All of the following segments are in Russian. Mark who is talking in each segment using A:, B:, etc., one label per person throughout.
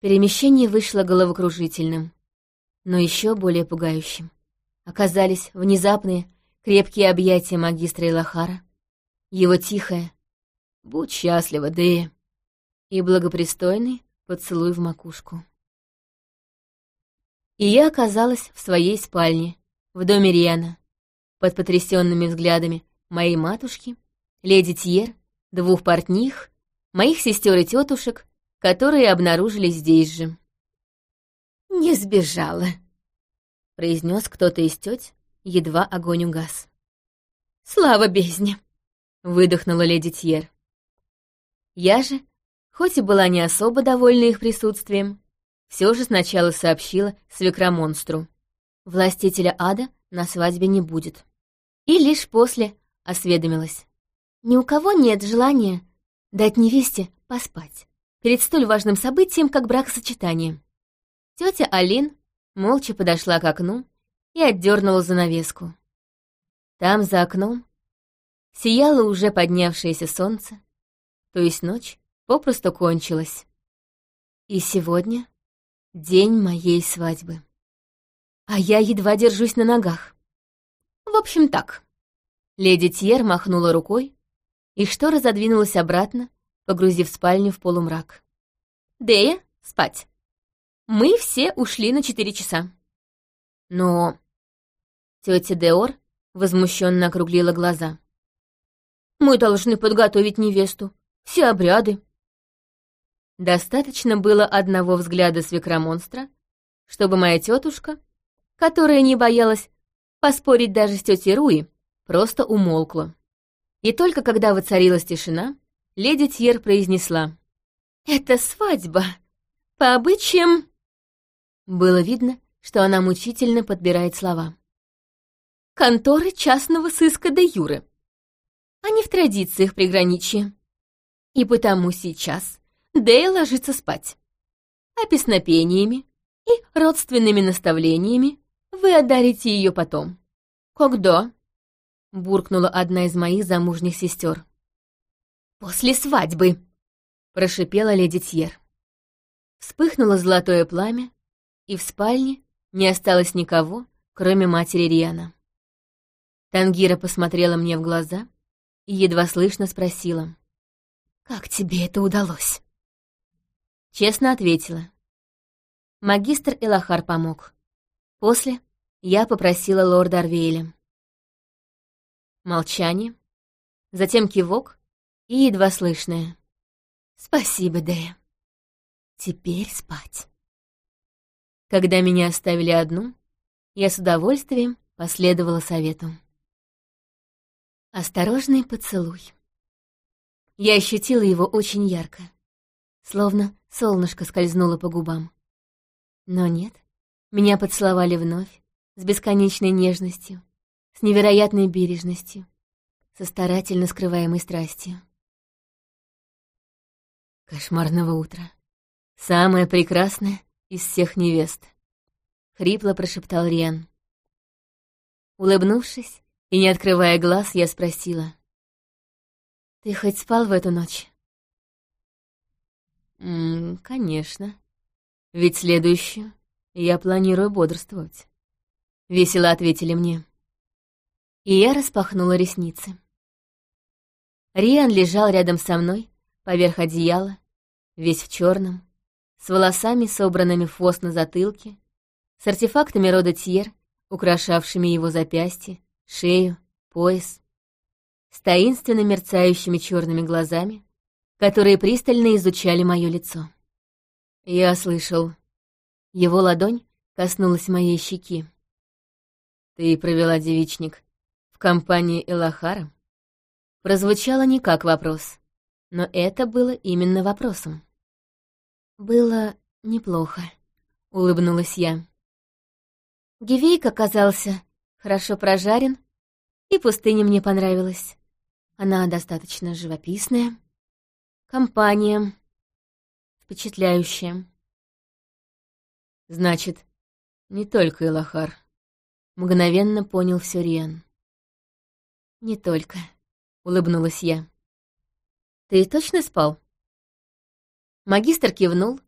A: Перемещение вышло головокружительным, но еще более пугающим. Оказались внезапные, крепкие объятия магистра Илахара, его тихое «Будь счастлива, Дея!» и благопристойный поцелуй в макушку. И я оказалась в своей спальне, в доме Риана, под потрясенными взглядами моей матушки, леди Тьер, двух портних, моих сестер и тетушек, которые обнаружились здесь же.
B: «Не сбежала», —
A: произнес кто-то из теть, едва огонь угас.
B: «Слава бездне!»
A: — выдохнула леди Тьер. Я же, хоть и была не особо довольна их присутствием, все же сначала сообщила свекромонстру. Властителя ада на свадьбе не будет. И лишь после осведомилась. Ни у кого нет желания дать невесте поспать перед столь важным событием, как бракосочетание. Тетя Алин молча подошла к окну и отдернула занавеску. Там, за окном, сияло уже поднявшееся солнце, то есть ночь попросту кончилась. И сегодня день моей свадьбы. А я едва держусь на ногах. В общем, так. Леди Тьер махнула рукой, и штора задвинулась обратно, погрузив спальню в полумрак. «Дея, спать. Мы все ушли на четыре часа». «Но...» Тетя Деор возмущенно округлила глаза. «Мы должны подготовить невесту, все обряды. Достаточно было одного взгляда свекромонстра, чтобы моя тетушка, которая не боялась поспорить даже с тетей Руи, просто умолкла. И только когда воцарилась тишина, леди Тьер произнесла. «Это свадьба. По обычаям...» Было видно, что она мучительно подбирает слова. «Конторы частного сыска де Юры, не в традициях приграничья. И потому сейчас Дэй ложится спать. А песнопениями и родственными наставлениями вы одарите ее потом. Когда? буркнула одна из моих замужних сестер. После свадьбы, прошипела леди Тьер. Вспыхнуло золотое пламя, и в спальне не осталось никого, кроме матери Риана. Тангира посмотрела мне в глаза и едва слышно спросила. «Как тебе это удалось?» Честно ответила. Магистр Элахар помог. После я попросила лорда Арвеэля. Молчание, затем кивок и едва слышное. «Спасибо, Дэя. Теперь спать». Когда меня оставили одну, я с удовольствием последовала совету. Осторожный поцелуй. Я ощутила его очень ярко, словно солнышко скользнуло по губам. Но нет, меня поцеловали вновь, с бесконечной нежностью, с невероятной бережностью, со старательно скрываемой страстью. Кошмарного утра. Самое прекрасное из всех невест. Хрипло прошептал Риан. Улыбнувшись и не открывая глаз, я спросила. Ты хоть спал в эту ночь? М конечно. Ведь следующую я планирую бодрствовать. Весело ответили мне. И я распахнула ресницы. Риан лежал рядом со мной, поверх одеяла, весь в черном, с волосами, собранными в хвост на затылке, с артефактами рода Тьер, украшавшими его запястье, шею, пояс с таинственно мерцающими черными глазами, которые пристально изучали мое лицо. Я слышал. Его ладонь коснулась моей щеки. «Ты провела девичник в компании Элахара?» Прозвучало не как вопрос, но это было именно вопросом. «Было неплохо», — улыбнулась я. Гивейк оказался хорошо прожарен, и пустыня мне понравилась. Она достаточно живописная. Компания впечатляющая. Значит, не только Элахар. Мгновенно понял все Риан. Не только, улыбнулась я. Ты точно спал? Магистр кивнул,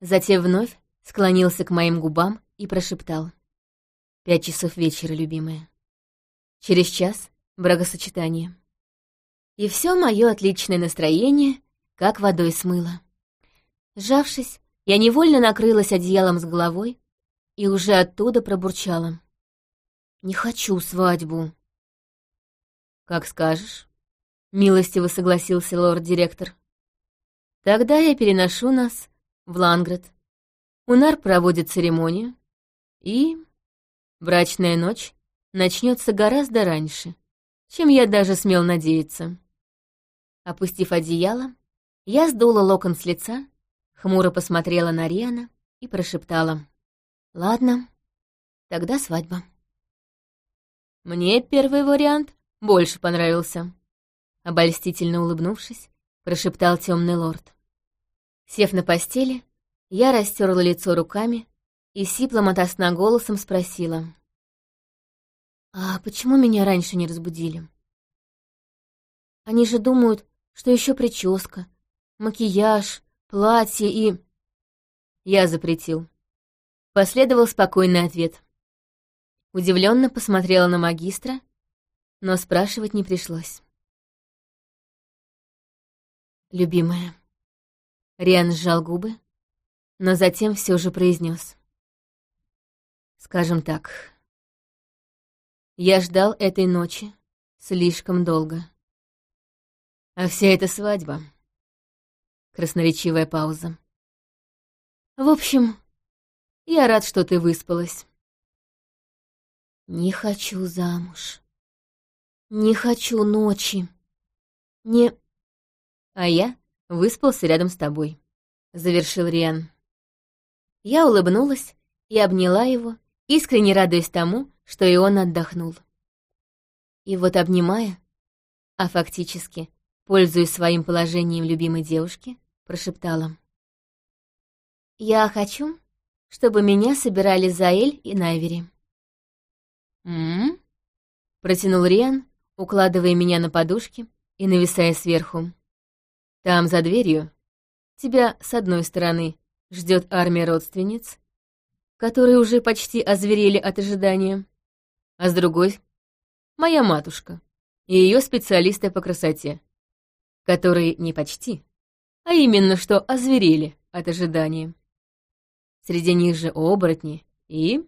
A: Затем вновь склонился к моим губам и прошептал. «Пять часов вечера, любимая. Через час — бракосочетание». И все мое отличное настроение как водой смыло. Сжавшись, я невольно накрылась одеялом с головой и уже оттуда пробурчала. «Не хочу свадьбу». «Как скажешь», — милостиво согласился лорд-директор. «Тогда я переношу нас в Ланград. Унар проводит церемонию, и брачная ночь начнется гораздо раньше, чем я даже смел надеяться». Опустив одеяло, я сдула локон с лица, хмуро посмотрела на Риана и прошептала. «Ладно, тогда свадьба». Мне первый вариант больше понравился. Обольстительно улыбнувшись, прошептал темный лорд. Сев на постели, я растерла лицо руками и сиплым ото сна голосом спросила. «А почему меня раньше не разбудили?» Они же думают, что еще прическа, макияж, платье и... Я запретил. Последовал спокойный ответ. Удивленно посмотрела на магистра, но спрашивать не пришлось. Любимая. Риан сжал губы, но затем все же произнес. Скажем так, я ждал этой ночи слишком долго. А вся эта свадьба... Красноречивая пауза. В общем, я рад, что ты выспалась. Не хочу замуж. Не хочу ночи. Не... А я выспался рядом с тобой, — завершил Риан. Я улыбнулась и обняла его, искренне радуясь тому, что и он отдохнул. И вот обнимая, а фактически пользуясь своим положением любимой девушки, прошептала. «Я хочу, чтобы меня собирали Заэль и Найвери». «М-м-м?» протянул Риан, укладывая меня на подушки и нависая сверху. «Там, за дверью, тебя, с одной стороны, ждет армия родственниц, которые уже почти озверели от ожидания, а с другой — моя матушка и ее специалисты по красоте, которые не почти, а именно что озверели от ожидания. Среди них же оборотни и...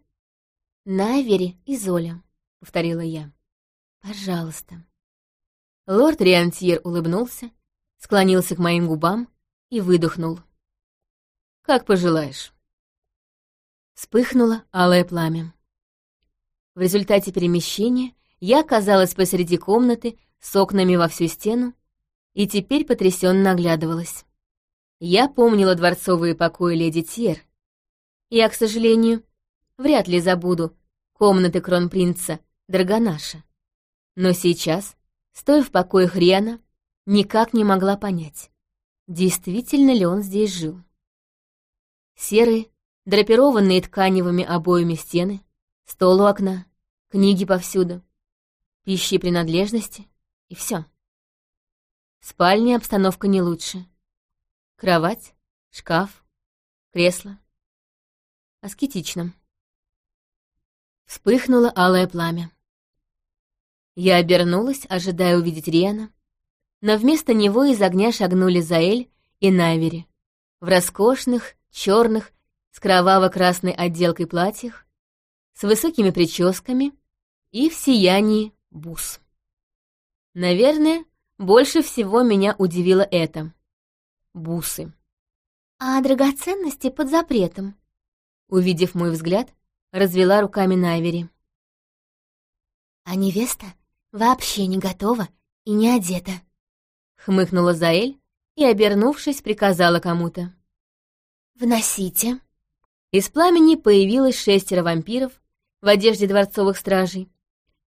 A: «Навери и Золя», — повторила я. «Пожалуйста». Лорд Риантьер улыбнулся, склонился к моим губам и выдохнул. «Как пожелаешь». Вспыхнуло алое пламя. В результате перемещения я оказалась посреди комнаты с окнами во всю стену и теперь потрясенно оглядывалась. Я помнила дворцовые покои леди Тьер. Я, к сожалению, вряд ли забуду комнаты кронпринца Драгонаша. Но сейчас, стоя в покоях Риана, никак не могла понять, действительно ли он здесь жил. Серые, драпированные тканевыми обоями стены, стол у окна, книги повсюду, пищи и принадлежности, и все. В спальне обстановка не лучше. Кровать, шкаф, кресло. Аскетично. Вспыхнуло алое пламя. Я обернулась, ожидая увидеть Риана, но вместо него из огня шагнули Заэль и Навери в роскошных, черных, с кроваво-красной отделкой платьях, с высокими прическами и в сиянии бус. Наверное, больше всего меня удивило это. Бусы. «А драгоценности под запретом?» Увидев мой взгляд, развела руками Найвери. «А невеста вообще не готова и не одета», — хмыкнула Заэль и, обернувшись, приказала кому-то. «Вносите». Из пламени появилось шестеро вампиров в одежде дворцовых стражей,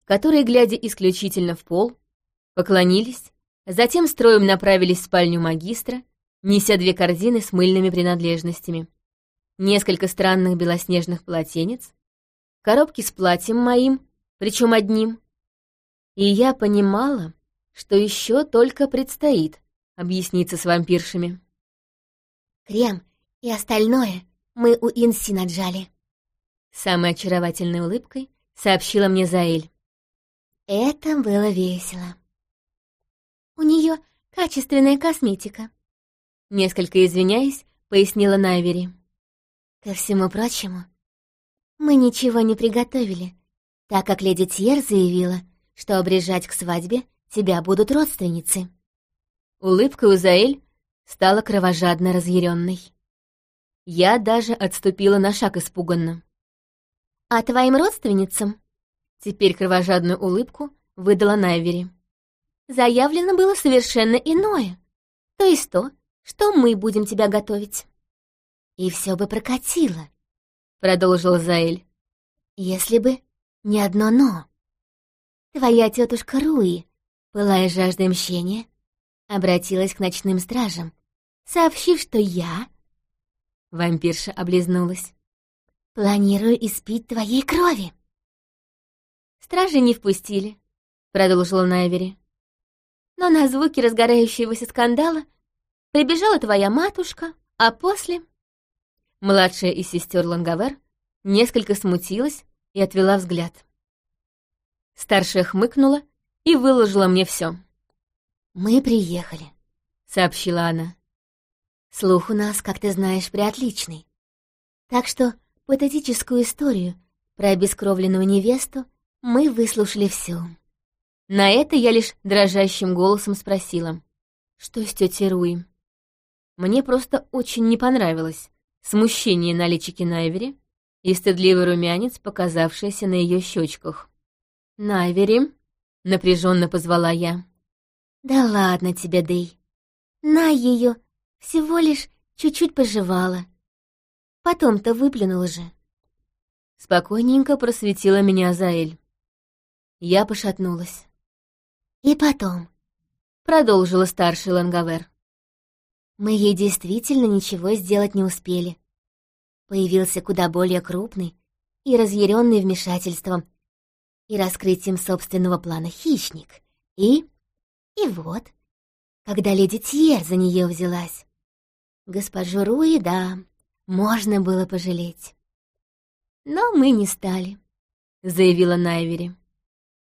A: которые, глядя исключительно в пол, поклонились Затем строем направились в спальню магистра, неся две корзины с мыльными принадлежностями, несколько странных белоснежных полотенец, коробки с платьем моим, причем одним. И я понимала, что еще только предстоит объясниться с вампиршами. «Крем,
B: И остальное мы у Инси наджали.
A: Самой очаровательной улыбкой сообщила мне Заэль.
B: Это было весело. У нее качественная косметика.
A: Несколько извиняясь, пояснила Найвери.
B: Ко всему прочему, мы ничего не приготовили, так как леди Тьер заявила, что обрежать к свадьбе тебя будут родственницы.
A: Улыбка у Заэль стала кровожадно разъяренной. Я даже отступила на шаг испуганно.
B: «А твоим родственницам?»
A: Теперь кровожадную улыбку выдала Найвери.
B: «Заявлено было совершенно иное. То есть то, что мы будем тебя готовить». «И все бы прокатило», — продолжила Заэль. «Если бы не одно «но». Твоя тетушка Руи, пылая жаждой мщения, обратилась к ночным стражам, сообщив, что я...»
A: Вампирша облизнулась.
B: «Планирую испить твоей крови».
A: «Стражи не впустили», — продолжила Найвери. «Но на звуки разгорающегося скандала прибежала твоя матушка, а после...» Младшая из сестер Лангавер несколько смутилась и отвела взгляд. Старшая хмыкнула и выложила мне все.
B: «Мы приехали», — сообщила она. «Слух у нас, как ты знаешь, приотличный. Так что патетическую историю про обескровленную невесту мы выслушали все.
A: На это я лишь дрожащим голосом спросила, что с тетей Руи. Мне просто очень не понравилось смущение на личике Найвери и стыдливый румянец, показавшийся на ее щечках. «Найвери», — напряженно позвала я.
B: «Да ладно тебе, Дэй. На ее всего лишь чуть-чуть пожевала. Потом-то выплюнула же».
A: Спокойненько просветила меня Заэль. Я пошатнулась.
B: «И потом», — продолжила старший Лангавер, «мы ей действительно ничего сделать не успели. Появился куда более крупный и разъяренный вмешательством и раскрытием собственного плана хищник. И... и вот, когда леди Тьер за нее взялась, госпожу Руи, да, можно было пожалеть. Но мы не стали», — заявила Найвери.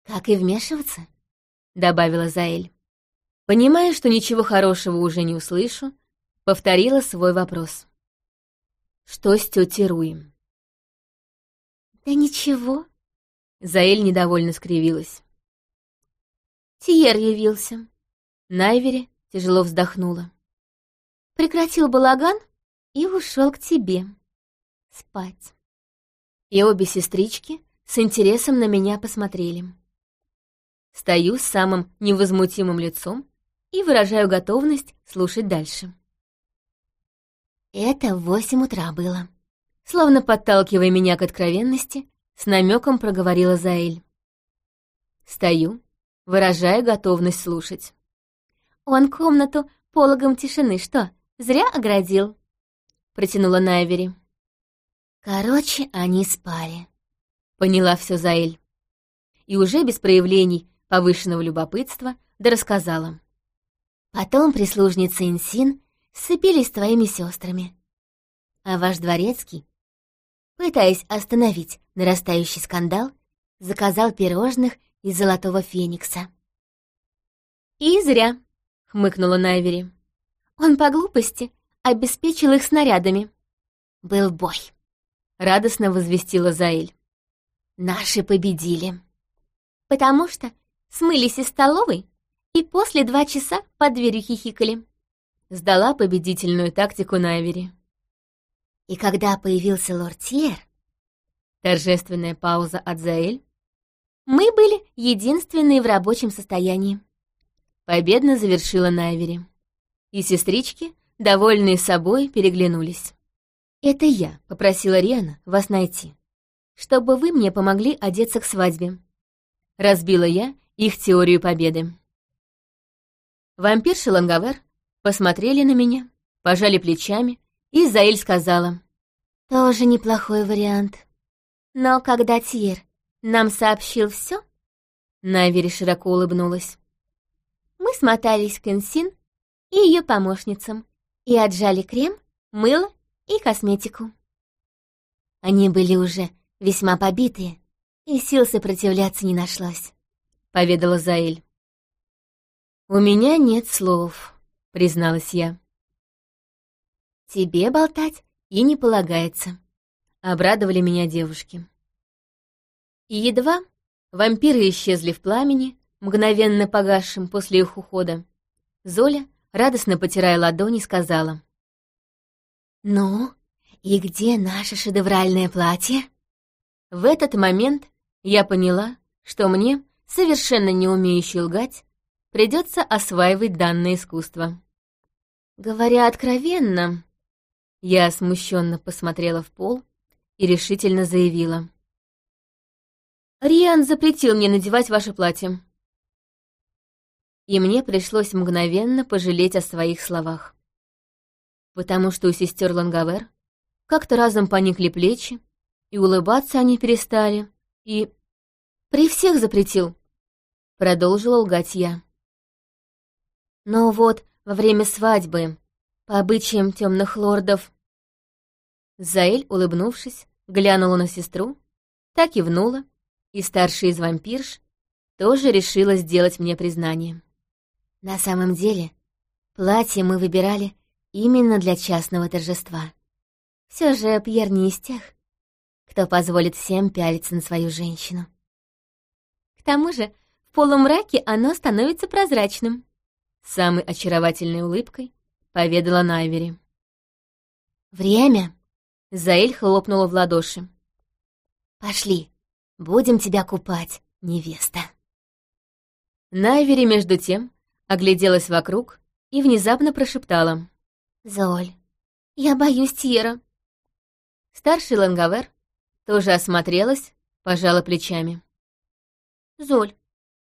B: «Как и вмешиваться?» — добавила Заэль.
A: Понимая, что ничего хорошего уже не услышу, повторила свой вопрос. «Что с тетей Руи?»
B: «Да ничего», —
A: Заэль недовольно скривилась.
B: Тиер явился.
A: Найвери тяжело вздохнула.
B: Прекратил балаган и ушел к тебе. Спать.
A: И обе сестрички с интересом на меня посмотрели. Стою с самым невозмутимым лицом и выражаю готовность слушать дальше.
B: Это в восемь утра было.
A: Словно подталкивая меня к откровенности, с намеком проговорила Заэль. Стою, выражая готовность слушать.
B: «Он комнату пологом тишины что, зря оградил?» Протянула Найвери. Короче, они спали.
A: Поняла все Заэль. И уже без проявлений повышенного любопытства, да рассказала.
B: Потом прислужницы Инсин сцепились с твоими сестрами. А ваш дворецкий, пытаясь остановить нарастающий скандал, заказал пирожных из золотого феникса.
A: «И зря», — хмыкнула Найвери.
B: «Он по глупости обеспечил их снарядами. Был бой», — радостно возвестила Заэль. «Наши победили. Потому что смылись из столовой и после два часа под дверью хихикали.
A: Сдала победительную тактику Найвери.
B: И когда появился лорд Тьер...
A: Торжественная пауза от Заэль.
B: Мы были единственные в рабочем состоянии.
A: Победно завершила Найвери. И сестрички, довольные собой, переглянулись. «Это я попросила Риана вас найти, чтобы вы мне помогли одеться к свадьбе». Разбила я их теорию победы. Вампирша Лангавер посмотрели на меня, пожали плечами, и Заэль сказала.
B: «Тоже неплохой вариант. Но когда Тьер нам сообщил все,
A: Навери широко улыбнулась.
B: Мы смотались к Инсин и ее помощницам и отжали крем, мыло и косметику. Они были уже весьма побитые, и сил сопротивляться не нашлось», — поведала Заэль.
A: «У меня нет слов», — призналась я.
B: «Тебе болтать и не полагается», — обрадовали меня девушки.
A: И едва вампиры исчезли в пламени, мгновенно погасшим после их ухода, Золя, радостно потирая ладони, сказала.
B: «Ну, и где наше шедевральное платье?»
A: В этот момент я поняла, что мне, совершенно не умеющей лгать, придется осваивать данное искусство. Говоря откровенно, я смущенно посмотрела в пол и решительно заявила. «Риан запретил мне надевать ваше платье». И мне пришлось мгновенно пожалеть о своих словах. Потому что у сестер Лангавер как-то разом поникли плечи, и улыбаться они перестали, и... При всех запретил, — продолжила лгать я. Но вот во время свадьбы, по обычаям темных лордов, Заэль, улыбнувшись, глянула на сестру, так и внула, и старшая из вампирш тоже решила сделать мне признание.
B: На самом деле, платье мы выбирали именно для частного торжества. Все же Пьер не из тех, кто позволит всем пялиться на свою женщину.
A: К тому же в полумраке оно становится прозрачным. Самой очаровательной улыбкой поведала Найвери.
B: «Время!»
A: Заэль хлопнула в ладоши.
B: «Пошли, будем тебя купать, невеста».
A: Найвери, между тем, огляделась вокруг и внезапно прошептала.
B: «Золь, я боюсь Тьера».
A: Старший Лангавер тоже осмотрелась, пожала плечами.
B: «Золь,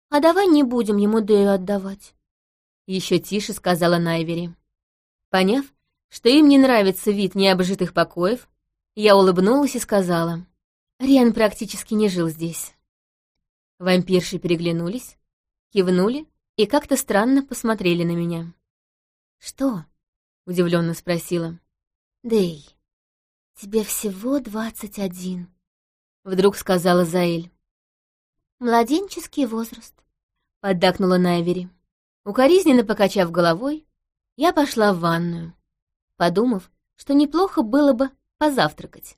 B: а давай не будем ему Дэю отдавать», —
A: еще тише сказала Найвери. Поняв, что им не нравится вид необжитых покоев, я улыбнулась и сказала. Риан практически не жил здесь. Вампирши переглянулись, кивнули и как-то странно посмотрели на меня.
B: «Что?»
A: — удивленно спросила.
B: «Дэй, тебе всего двадцать один», —
A: вдруг сказала Заэль.
B: «Младенческий возраст», —
A: поддакнула Найвери. Укоризненно покачав головой, я пошла в ванную, подумав, что неплохо было бы позавтракать.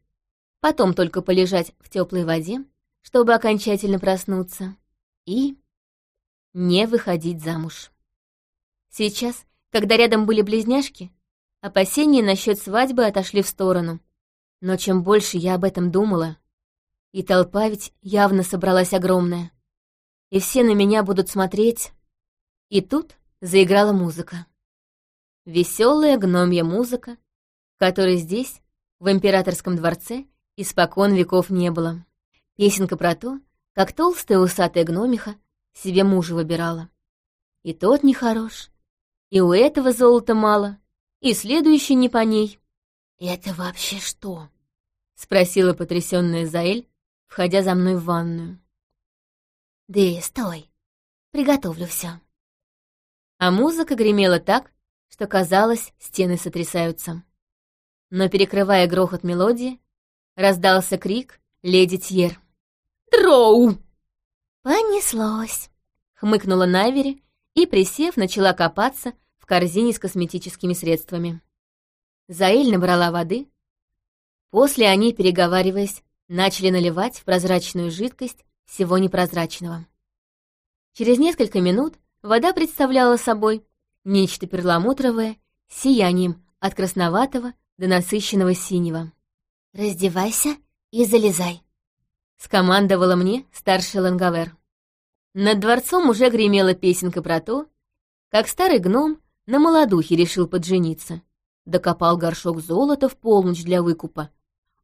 A: Потом только полежать в теплой воде, чтобы окончательно проснуться. И не выходить замуж. Сейчас, когда рядом были близняшки, опасения насчет свадьбы отошли в сторону. Но чем больше я об этом думала, и толпа ведь явно собралась огромная, и все на меня будут смотреть, и тут заиграла музыка. Веселая гномья музыка, которой здесь в императорском дворце испокон веков не было. Песенка про то, как толстая усатая гномиха себе мужа выбирала. И тот нехорош, и у этого золота мало, и следующий не по ней.
B: «Это вообще что?»
A: — спросила потрясённая Заэль, входя за мной в ванную.
B: «Да стой, приготовлю все.
A: А музыка гремела так, что казалось, стены сотрясаются но, перекрывая грохот мелодии, раздался крик леди Тьер. «Дроу!»
B: «Понеслось!»
A: — хмыкнула Навери и, присев, начала копаться в корзине с косметическими средствами. Заэль набрала воды. После они, переговариваясь, начали наливать в прозрачную жидкость всего непрозрачного. Через несколько минут вода представляла собой нечто перламутровое сиянием от красноватого до насыщенного синего.
B: «Раздевайся и залезай», —
A: скомандовала мне старший Лангавер. Над дворцом уже гремела песенка про то, как старый гном на молодухе решил поджениться, докопал горшок золота в полночь для выкупа,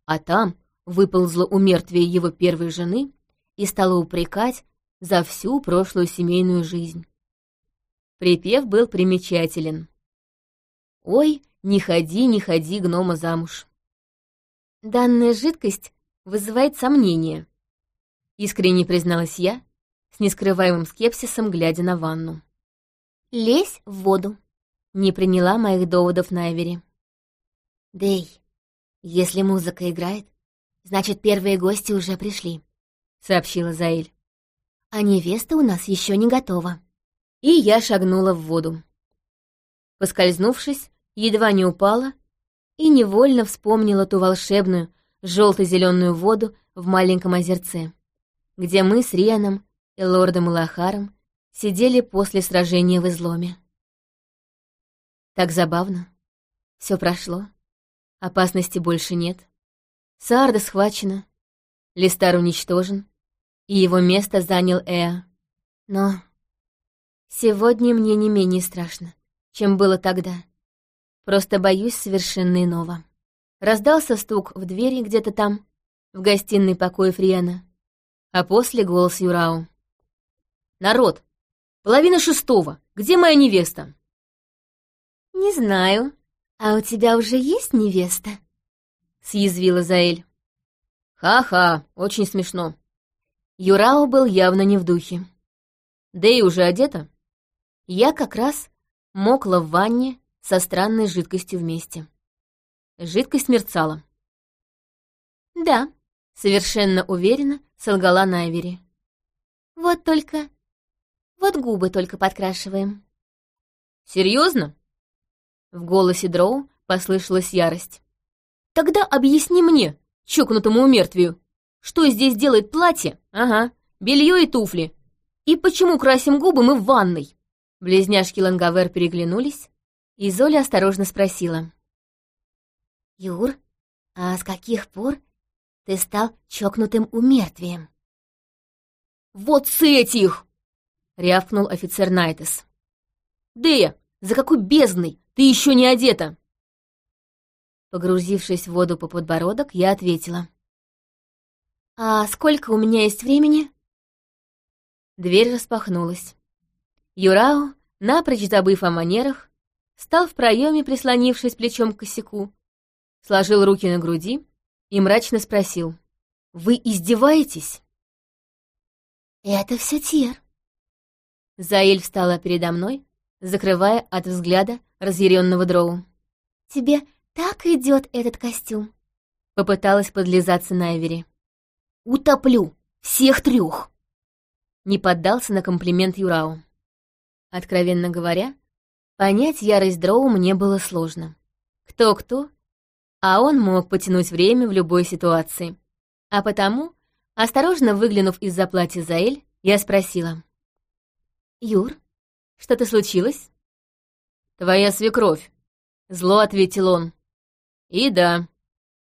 A: а там выползла у его первой жены и стала упрекать за всю прошлую семейную жизнь. Припев был примечателен. «Ой, не ходи, не ходи, гнома замуж. Данная жидкость вызывает сомнения. Искренне призналась я, с нескрываемым скепсисом глядя на ванну.
B: «Лезь в воду», —
A: не приняла моих доводов Найвери.
B: «Дэй, Если музыка играет, значит, первые гости уже пришли, сообщила Заэль. А невеста у нас еще не готова.
A: И я шагнула в воду. Поскользнувшись, едва не упала и невольно вспомнила ту волшебную желто-зеленую воду в маленьком озерце, где мы с Рианом и лордом Лохаром сидели после сражения в изломе. Так забавно. Все прошло. Опасности больше нет. Саарда схвачена. Листар уничтожен. И его место занял Эа. Но сегодня мне не менее страшно, чем было тогда. Просто боюсь совершенно иного. Раздался стук в двери где-то там, в гостиной покоя Фриена, а после голос Юрау. «Народ! Половина шестого! Где моя невеста?»
B: «Не знаю. А у тебя уже есть невеста?»
A: — съязвила Заэль. «Ха-ха, очень смешно». Юрао был явно не в духе. Дэй уже одета. Я как раз мокла в ванне со странной жидкостью вместе. Жидкость мерцала.
B: «Да», — совершенно уверенно солгала Найвери. «Вот только... Вот губы только подкрашиваем».
A: «Серьезно?» В голосе Дроу послышалась ярость. «Тогда объясни мне, чокнутому умертвию, что здесь делает платье, ага, белье и туфли, и почему красим губы мы в ванной?» Близняшки Лангавер переглянулись, и Золя осторожно спросила.
B: «Юр, а с каких пор ты стал чокнутым умертвием?»
A: «Вот с этих!» — рявкнул офицер Найтес. «Дея, за какой бездной ты еще не одета!» Погрузившись в воду по подбородок, я ответила. «А сколько у меня есть времени?» Дверь распахнулась. Юрао, напрочь забыв о манерах, стал в проеме, прислонившись плечом к косяку, сложил руки на груди и мрачно спросил. «Вы издеваетесь?»
B: «Это все Тир».
A: Заэль встала передо мной, закрывая от взгляда разъяренного дроу.
B: «Тебе так идет этот костюм?»
A: Попыталась подлизаться Найвери. «Утоплю! Всех трех!» Не поддался на комплимент Юрау. Откровенно говоря, понять ярость дроу мне было сложно. Кто-кто, а он мог потянуть время в любой ситуации. А потому, осторожно выглянув из-за платья Заэль, я спросила. «Юр, что-то случилось?» «Твоя свекровь», — зло ответил он. «И да.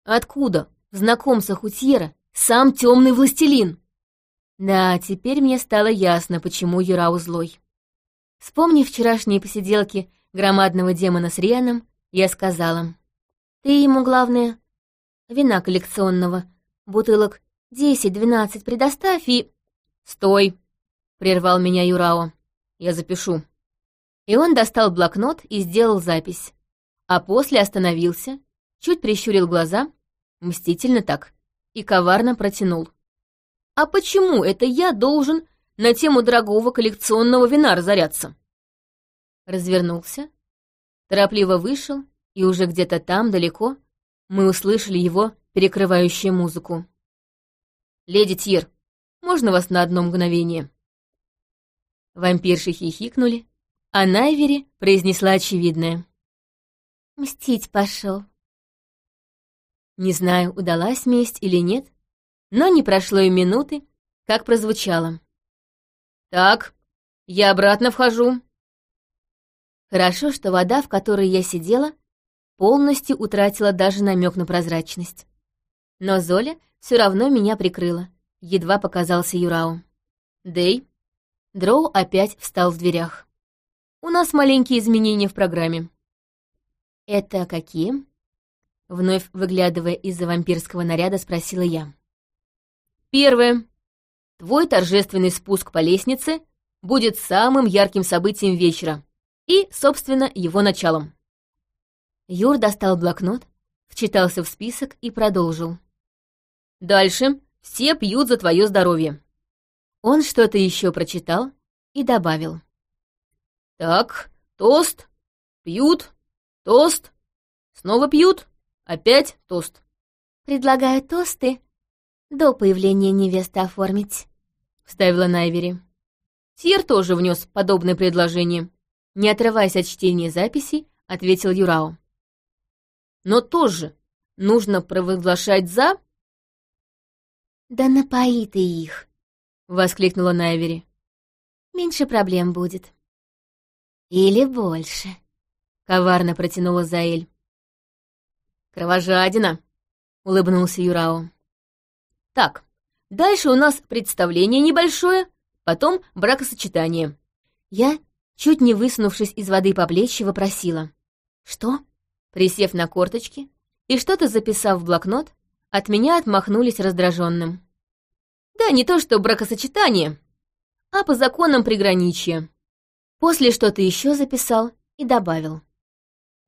A: Откуда в знакомцах Утьера сам темный властелин?» Да, теперь мне стало ясно, почему Юрау злой. Вспомнив вчерашние посиделки громадного демона с Рианом, я сказала. «Ты ему, главное, вина коллекционного, бутылок десять-двенадцать предоставь и...» «Стой!» — прервал меня Юрао. «Я запишу». И он достал блокнот и сделал запись. А после остановился, чуть прищурил глаза, мстительно так, и коварно протянул. «А почему это я должен на тему дорогого коллекционного вина разоряться?» Развернулся, торопливо вышел, и уже где-то там, далеко, мы услышали его перекрывающую музыку. «Леди Тьер, можно вас на одно мгновение?» Вампирши хихикнули, а Найвери произнесла очевидное.
B: «Мстить пошел.
A: Не знаю, удалась месть или нет, но не прошло и минуты, как прозвучало. «Так, я обратно вхожу». Хорошо, что вода, в которой я сидела, полностью утратила даже намек на прозрачность. Но Золя все равно меня прикрыла, едва показался Юрау. «Дэй». Дроу опять встал в дверях. У нас маленькие изменения в программе». «Это какие?» Вновь выглядывая из-за вампирского наряда, спросила я. «Первое. Твой торжественный спуск по лестнице будет самым ярким событием вечера и, собственно, его началом». Юр достал блокнот, вчитался в список и продолжил. «Дальше все пьют за твое здоровье». Он что-то еще прочитал и добавил. Так, тост, пьют, тост, снова пьют, Опять тост.
B: Предлагаю тосты до появления невесты оформить», —
A: вставила Найвери. Тьер тоже внес подобное предложение. Не отрываясь от чтения записей, ответил Юрао. «Но тоже нужно провозглашать «за»?»
B: «Да напои ты их!»
A: — воскликнула Найвери.
B: «Меньше проблем будет». «Или больше», —
A: коварно протянула Заэль. «Кровожадина!» — улыбнулся Юрао. «Так, дальше у нас представление небольшое, потом бракосочетание». Я, чуть не высунувшись из воды по плечи, вопросила. «Что?» Присев на корточки и что-то записав в блокнот, от меня отмахнулись раздраженным. «Да не то что бракосочетание, а по законам приграничья». После что-то еще записал и добавил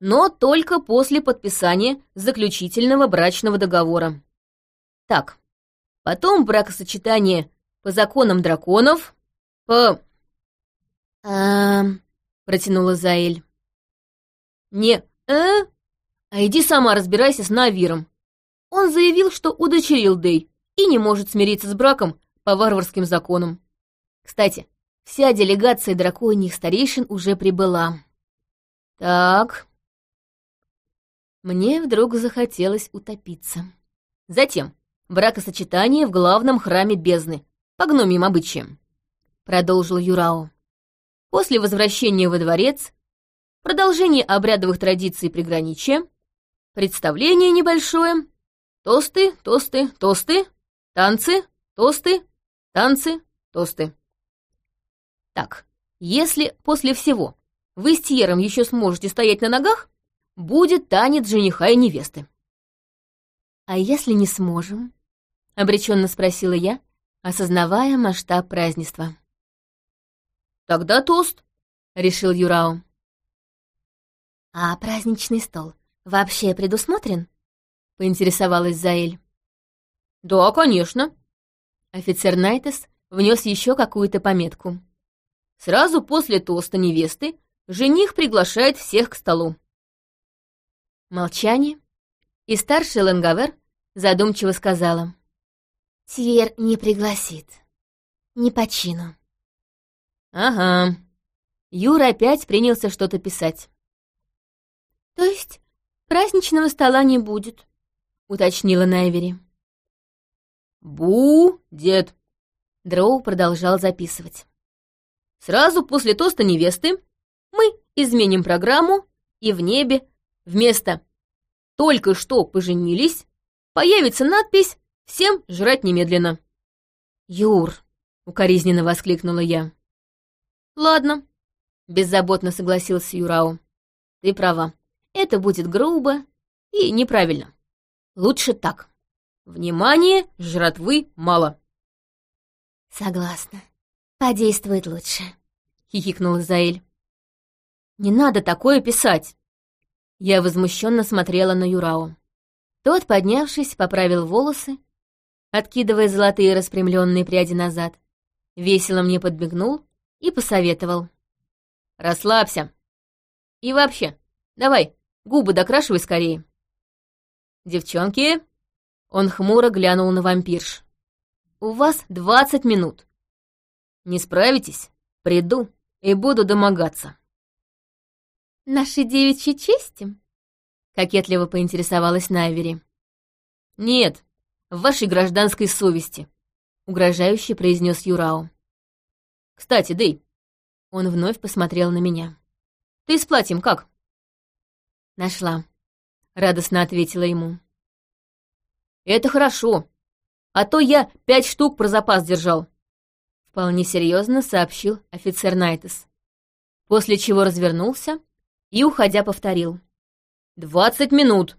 A: но только после подписания заключительного брачного договора. Так, потом бракосочетание по законам драконов, по...
B: а
A: протянула Заэль. «Не э, а иди сама разбирайся с Навиром. Он заявил, что удочерил Дэй и не может смириться с браком по варварским законам. Кстати, вся делегация драконьих старейшин уже прибыла. Так, мне вдруг захотелось утопиться. Затем бракосочетание в главном храме бездны, по гномьим обычаям, продолжил Юрао. После возвращения во дворец, продолжение обрядовых традиций приграничья, представление небольшое, тосты, тосты, тосты, танцы, тосты, танцы, тосты. Так, если после всего вы с Тьером еще сможете стоять на ногах, будет танец жениха и невесты. «А если не сможем?» — обреченно спросила я, осознавая масштаб празднества. «Тогда тост», — решил Юрао.
B: «А праздничный стол вообще предусмотрен?»
A: — поинтересовалась Заэль. «Да, конечно». Офицер Найтес внес еще какую-то пометку. Сразу после тоста невесты жених приглашает всех к столу. Молчание, и старший Лангавер задумчиво сказала.
B: «Тьер не пригласит. Не по чину».
A: «Ага». Юра опять принялся что-то писать.
B: «То есть праздничного стола не будет?»
A: — уточнила Найвери. «Будет!» — Дроу продолжал записывать. «Сразу после тоста невесты мы изменим программу, и в небе Вместо «только что поженились» появится надпись «Всем жрать немедленно». «Юр!» — укоризненно воскликнула я. «Ладно», — беззаботно согласился Юрау. «Ты права. Это будет грубо и неправильно. Лучше так. Внимание, жратвы мало».
B: «Согласна. Подействует лучше», — хихикнула Заэль.
A: «Не надо такое писать!» Я возмущенно смотрела на Юрао. Тот, поднявшись, поправил волосы, откидывая золотые распрямленные пряди назад, весело мне подмигнул и посоветовал. «Расслабься. И вообще, давай, губы докрашивай скорее». «Девчонки!» Он хмуро глянул на вампирш. «У вас двадцать минут. Не справитесь? Приду и буду домогаться».
B: «Наши девичьи чести?» — кокетливо поинтересовалась Найвери.
A: «Нет, в вашей гражданской совести», — угрожающе произнес Юрао. «Кстати, Дэй», — он вновь посмотрел на меня. «Ты с платьем как?» «Нашла», — радостно ответила ему. «Это хорошо, а то я пять штук про запас держал», — вполне серьезно сообщил офицер Найтес, после чего развернулся и, уходя, повторил. «Двадцать минут!»